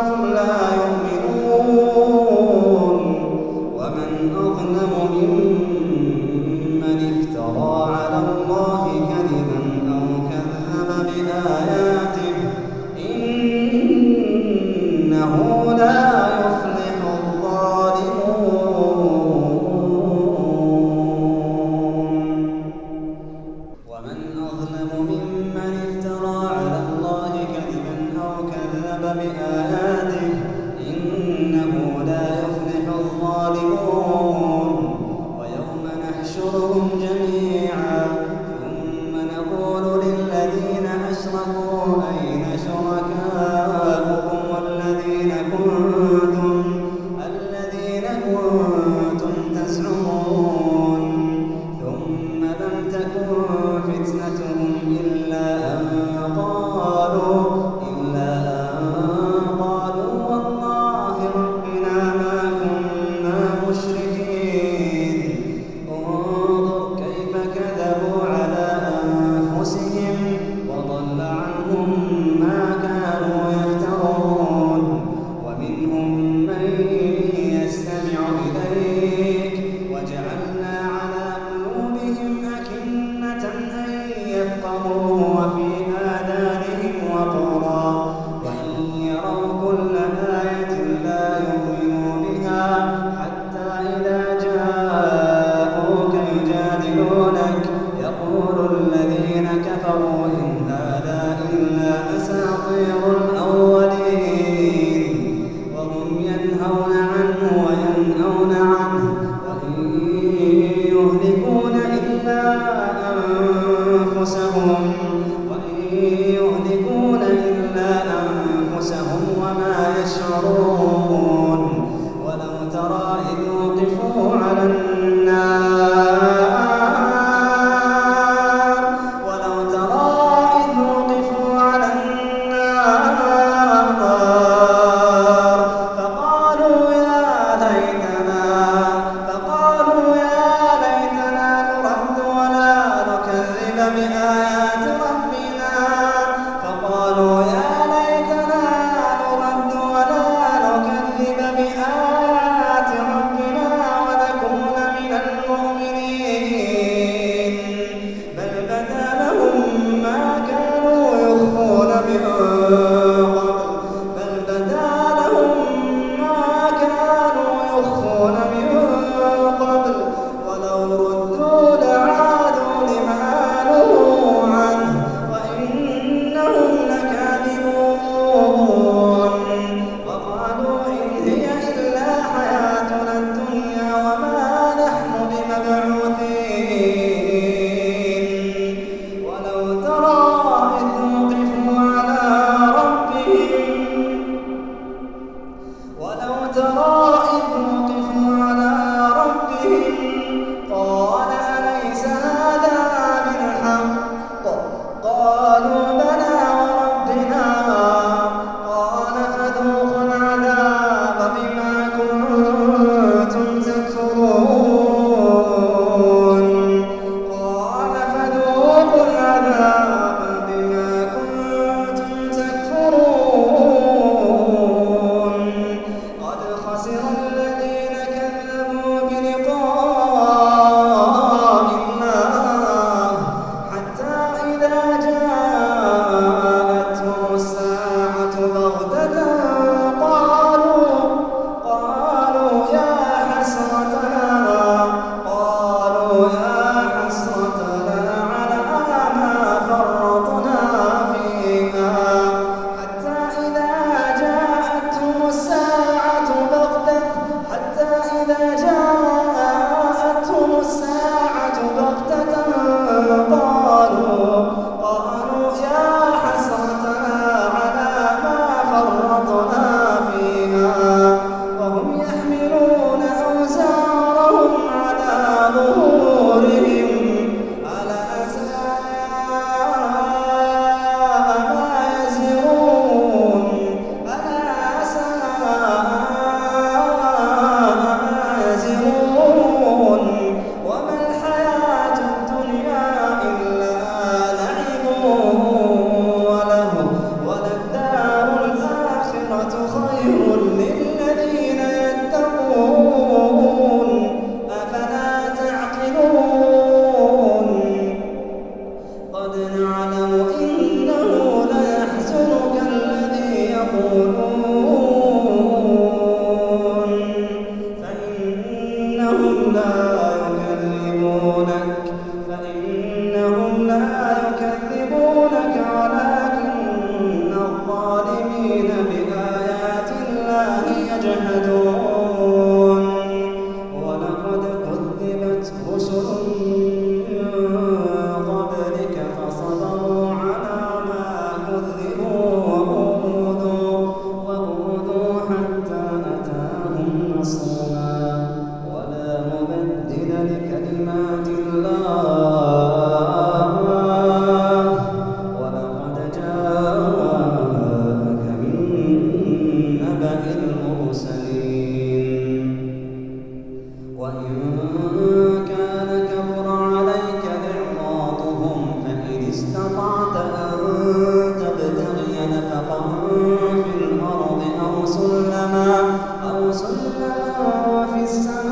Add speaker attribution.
Speaker 1: يفلح الظالمون من aves